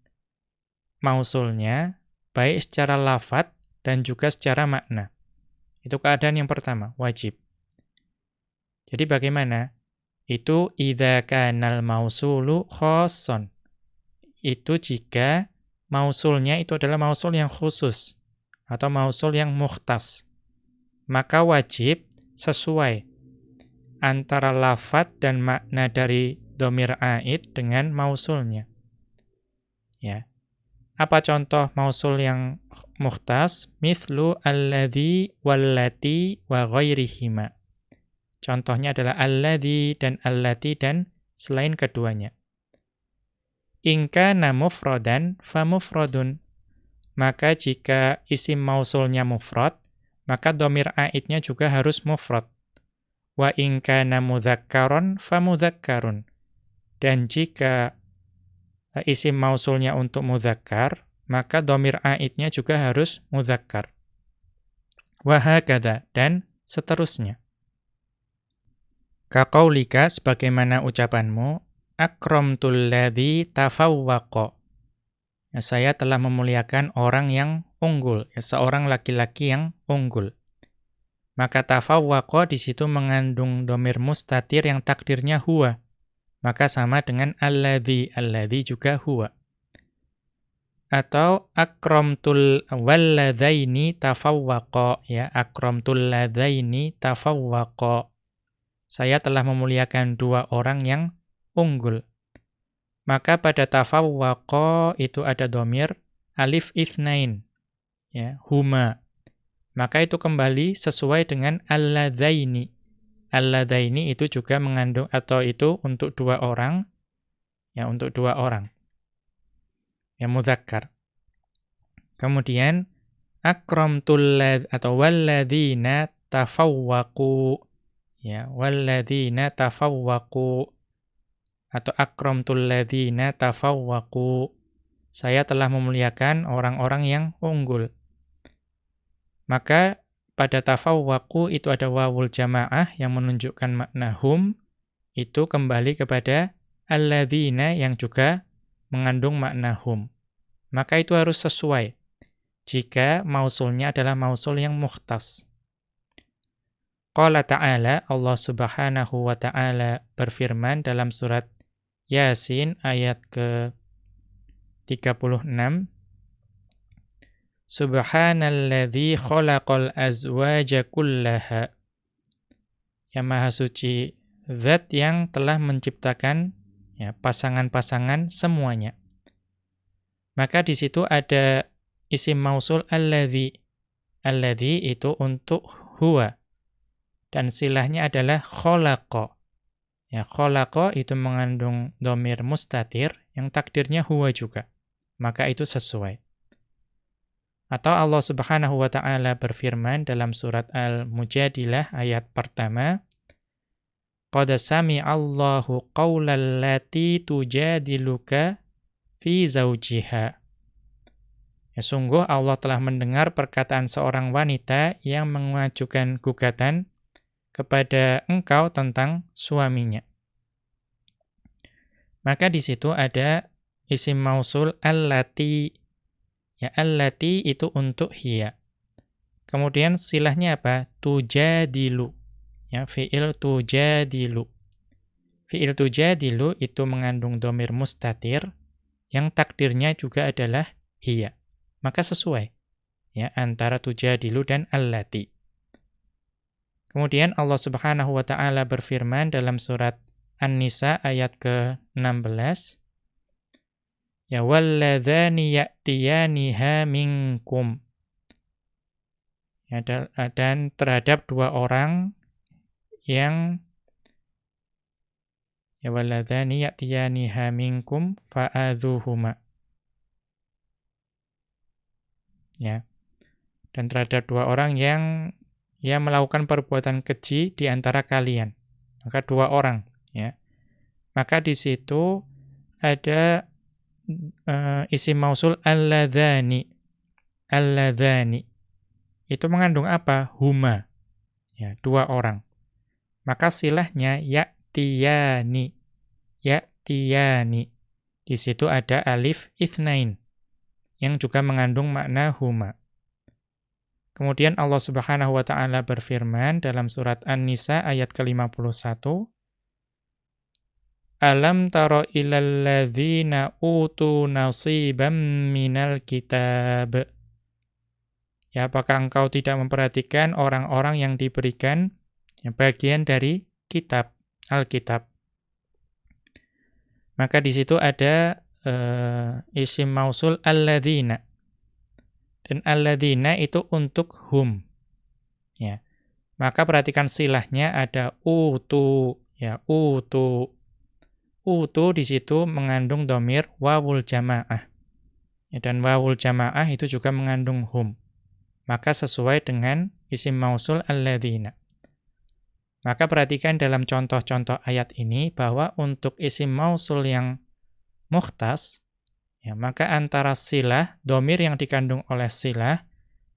mausulnya, baik secara lafat dan juga secara makna. Itu keadaan yang pertama, wajib. Jadi bagaimana? Itu idza kanal mausulu khosson. Itu jika mausulnya itu adalah mausul yang khusus atau mausul yang mukhtas. Maka wajib sesuai antara lafat dan makna dari domir aid dengan mausulnya. Ya. Apa contoh mausul yang muhtas? Mithlu alladhi wallati wa ghairihima. Contohnya adalah alladhi dan allati dan selain keduanya. Inka na mufradan fa mufradun. Maka jika isim mausulnya mufrad, maka domir aidnya juga harus mufrad. Wa inka na mudhakkaron fa mudhakkarun. Dan jika isim mausulnya untuk mudzakkar, maka domir aidnya juga harus mudzakkar. Wahakada, dan seterusnya. Kaqaulika, sebagaimana ucapanmu, akramtul ladzi tafawwaqa. Ya, saya telah memuliakan orang yang unggul, ya, seorang laki-laki yang unggul. Maka tafawwaqa di situ mengandung domir mustatir yang takdirnya huwa maka sama dengan alladhi. Alladhi juga huwa. Atau akramtul walladhaini tafawwaqa. Ya, akramtul ladhaini tafawwaqa. Saya telah memuliakan dua orang yang unggul. Maka pada tafawwaqa itu ada domir alif ithnain. Ya, huma. Maka itu kembali sesuai dengan alladhaini alladaini itu juga mengandung atau itu untuk dua orang ya untuk dua orang ya mudzakkar kemudian akramtul atau walladzina tafawwaqu ya walladzina tafawwaqu atau akramtul ladzina tafawwaqu saya telah memuliakan orang-orang yang unggul maka pada tafawwaku itu ada wawul jamaah yang menunjukkan makna hum, itu kembali kepada alladzina yang juga mengandung makna hum. Maka itu harus sesuai jika mausulnya adalah mausul yang mukhtas. Qala ta'ala, Allah subhanahu wa ta'ala berfirman dalam surat Yasin ayat ke 36, Subhanalladzi khalaqal azwaja kullaha. Yang Maha Suci zat yang telah menciptakan ya pasangan-pasangan semuanya. Maka di situ ada isim mausul alladzi. Alladzi itu untuk huwa. Dan silahnya adalah khalaqa. Ya, khalaqa itu mengandung domir mustatir yang takdirnya huwa juga. Maka itu sesuai. Atau Allah Subhanahu wa taala berfirman dalam surat Al-Mujadilah ayat pertama, qad sami'allahu qaulal lati tujadiluka fi zawjiha. Ya sungguh Allah telah mendengar perkataan seorang wanita yang mengajukan gugatan kepada engkau tentang suaminya. Maka di situ ada isim mausul allati. Ya allati itu untuk hiya. Kemudian silahnya apa? Tujadilu. Ya, fi'il tujadilu. Fi'il tujadilu itu mengandung domir mustatir yang takdirnya juga adalah hiya. Maka sesuai ya antara tujadilu dan allati. Kemudian Allah Subhanahu wa taala berfirman dalam surat An-Nisa ayat ke-16 Ya walladzani ya'tiyaniha minkum ya, dan terhadap dua orang yang Ya waladzani ya'tiyaniha minkum fa'adhuhuma. Ya. Dan terhadap dua orang yang yang melakukan perbuatan keji di antara kalian. Maka dua orang, ya. Maka di situ ada uh, isim mausul alladzani. Alladzani. Itu mengandung apa? Huma. Ya, dua orang. Maka silahnya ya ya'tiyani. Ya'tiyani. Di situ ada alif ithnain yang juga mengandung makna huma. Kemudian Allah Subhanahu wa taala berfirman dalam surat An-Nisa ayat ke-51 Alam taro ilal ladzina utu nasiban minal kitab Ya apakah engkau tidak memperhatikan orang-orang yang diberikan bagian dari kitab Alkitab. Maka di situ ada uh, isim mausul alladzina. Dan alladzina itu untuk hum. Ya. Maka perhatikan silahnya ada utu, ya, utu. Utu di situ mengandung domir wawul jamaah. Ya, dan wawul jamaah itu juga mengandung hum. Maka sesuai dengan isim mausul alladzina. Maka perhatikan dalam contoh-contoh ayat ini bahwa untuk isim mausul yang muhtas, ya, maka antara silah, domir yang dikandung oleh silah,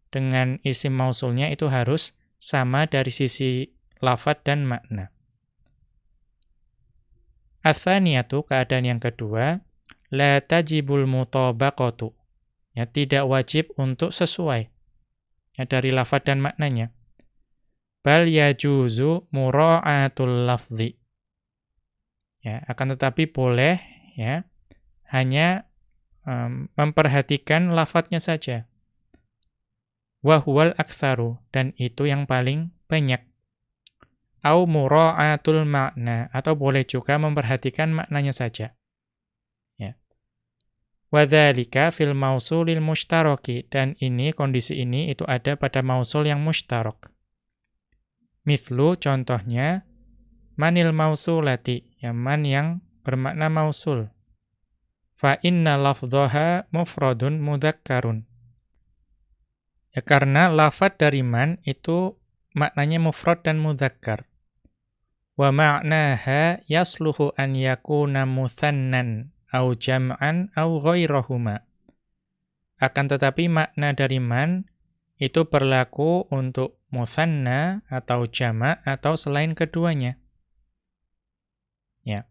dengan isim mausulnya itu harus sama dari sisi lafad dan makna. Athaniyatu, keadaan yang kedua, la tajibul mutabaqatu. Ya, tidak wajib untuk sesuai ya, dari lafad dan maknanya bal yajuzu mura'atul lafzi. Ya, akan tetapi boleh ya hanya memperhatikan lafadznya saja. Wa huwal aktsaru dan itu yang paling banyak. Au mura'atul makna atau boleh juga memperhatikan maknanya saja. Ya. Fil mausulil mushtaraki dan ini kondisi ini itu ada pada mausul yang mushtarak. Mithlu contohnya manil mausulati, ya man yang bermakna mausul. Fa inna lafdhaha mufradun mudakkarun. Ya karena lafad dari man itu maknanya mufrad dan mudakkar. Wa ma'naha yasluhu an yakuna muthannan au jam'an au ghairahuma. Akan tetapi makna dari man itu berlaku untuk musanna atau jama' atau selain keduanya. Ya.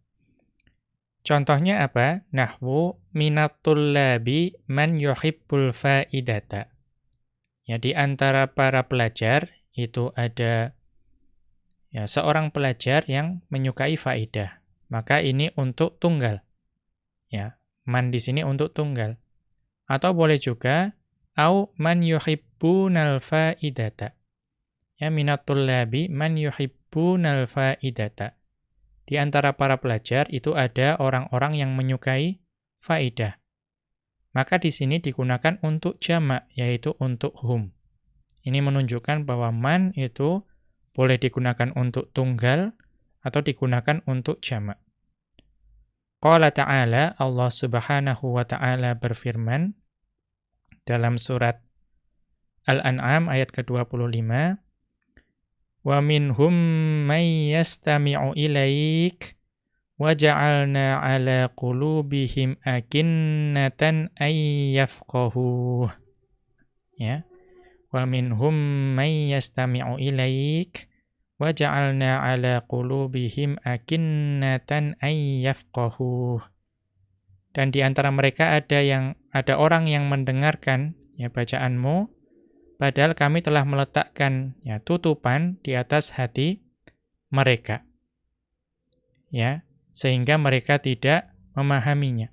Contohnya apa? Nahwu minatul labi man yuhibbul faidata. Ya, di antara para pelajar itu ada ya seorang pelajar yang menyukai faidah. Maka ini untuk tunggal. Ya, man di sini untuk tunggal. Atau boleh juga au man yuhibbunal faidata. Ya minatul labi man yuhibbunal faidata. Di antara para pelajar itu ada orang-orang yang menyukai faidah. Maka di sini digunakan untuk jamak, yaitu untuk hum. Ini menunjukkan bahwa man itu boleh digunakan untuk tunggal atau digunakan untuk jamak. Qala ta'ala, Allah subhanahu wa ta'ala berfirman dalam surat Al-An'am ayat ke-25, Wa minhum may yastami'u ilaik wa ja'alna 'ala qulubihim akinnatan ay yafqahu. Ya. Wa minhum may yastami'u ilaik wa ja'alna 'ala qulubihim akinnatan ay yafqahu. Dan di antara mereka ada yang ada orang yang mendengarkan ya bacaanmu Padahal kami telah meletakkan ya tutupan di atas hati mereka. Ya, sehingga mereka tidak memahaminya.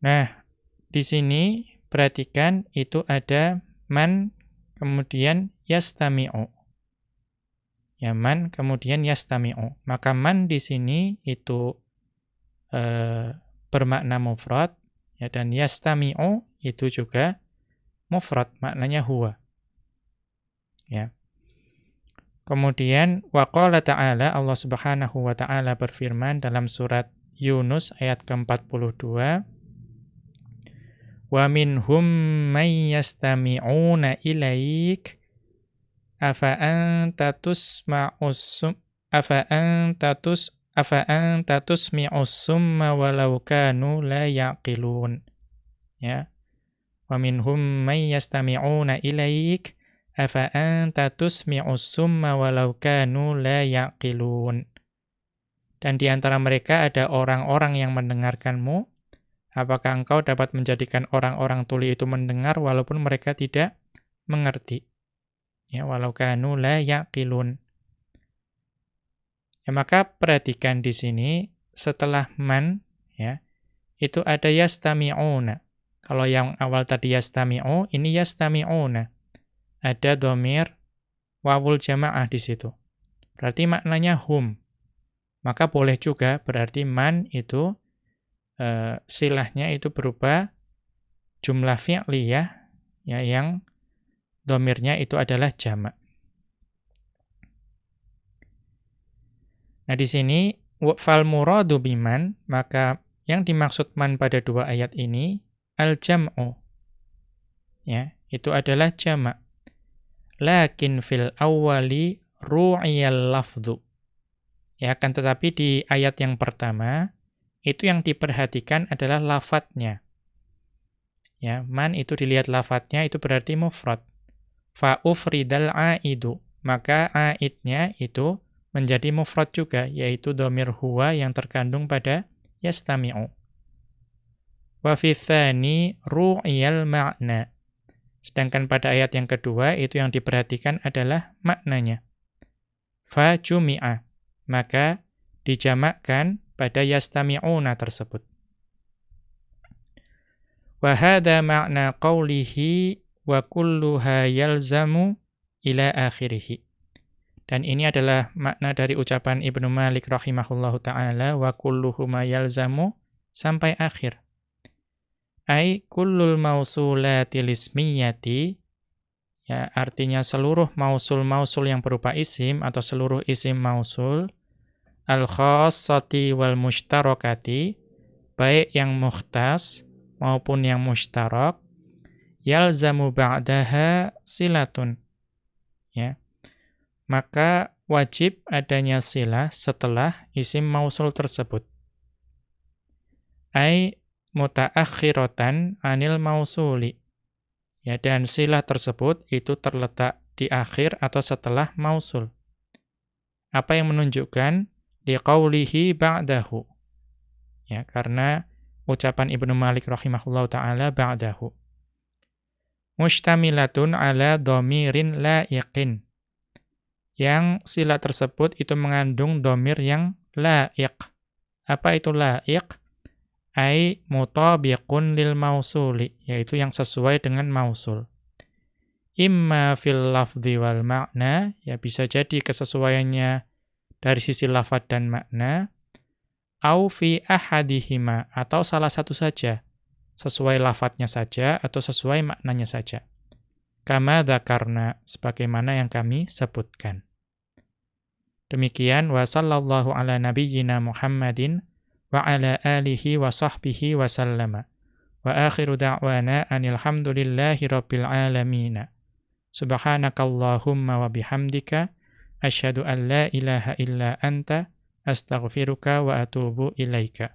Nah, di sini perhatikan itu ada man kemudian yastami'u. Ya man kemudian yastami'u. Maka man di sini itu eh, bermakna mufrad ya dan yastami'u itu juga mufrad, maknanya huwa. Ya. Kemudian waqala ta'ala Allah Subhanahu wa taala berfirman dalam surat Yunus ayat ke-42 Wa minhum may yastami'una ilaik afa anta tusma'us afa anta tus afa anta tusmi'us summa walau kanu la yaqilun ya may yastami'una ilaik afa anta tusmi'us summa walau kanu la yaqilun dan di antara mereka ada orang-orang yang mendengarkanmu. Apakah engkau dapat menjadikan orang-orang tuli itu mendengar walaupun mereka tidak mengerti? Ya walau kanu la yaqilun. Ya maka perhatikan di sini setelah man ya itu ada yastami'una kalau yang awal tadi yastami'u, ini yastami'una. Ada domir wawul jamaah di situ. Berarti maknanya hum. Maka boleh juga berarti man itu e, silahnya itu berupa jumlah fi'liyah ya yang domirnya itu adalah jamak. Nah di sini fal muradu biman maka yang dimaksud man pada dua ayat ini al-jam'u. Ya, itu adalah jamak. Lakin fil awwali ru'iyal lafdhu. Ya, kan tetapi di ayat yang pertama itu yang diperhatikan adalah lafadznya. Ya, man itu dilihat lafadznya itu berarti mufrad. Fa ufridal aidu, maka aidnya itu menjadi mufrad juga yaitu domir huwa yang terkandung pada yastami'u. Wa fi tsani ru'yal ma'na. Sedangkan pada ayat yang kedua itu yang diperhatikan adalah maknanya. Fa jumi'a. Maka dijamakkan pada yastami'una tersebut. Wa hadha ma'na qawlihi wa kulluha yalzamu ila akhirih. Dan ini adalah makna dari ucapan Ibnu Malik rahimahullahu taala wa kulluhuma yalzamu sampai akhir ai kullul mausulatil ismiyati ya artinya seluruh mausul-mausul yang berupa isim atau seluruh isim mausul. Al khassati wal mushtarakati baik yang mukhtas maupun yang mushtarak. Yalzamu ba'daha silatun. Ya. Maka wajib adanya silah setelah isim mausul tersebut. Ai mutaakhiratan anil mausuli. Ya, dan silah tersebut itu terletak di akhir atau setelah mausul. Apa yang menunjukkan di qawlihi ba'dahu. Ya, karena ucapan Ibnu Malik rahimahullahu taala ba'dahu. Mustamilatun ala domirin la'iqin. Yang sila tersebut itu mengandung domir yang la'iq. Apa itu la'iq? Ai mutabiqun lil mausuli, yaitu yang sesuai dengan mausul. Imma fil lafzi wal makna, ya bisa jadi kesesuaiannya dari sisi lafad dan makna, au fi ahadihima, atau salah satu saja, sesuai lafadnya saja atau sesuai maknanya saja. Kama dzakarna, sebagaimana yang kami sebutkan. Demikian wa sallallahu ala nabiyyina Muhammadin wa ala alihi wa sahbihi wa sallama. Wa akhiru da'wana anil hamdulillahi rabbil alamina. Subhanakallahumma wa bihamdika. Ashadu an la ilaha illa anta. Astaghfiruka wa atubu ilaika.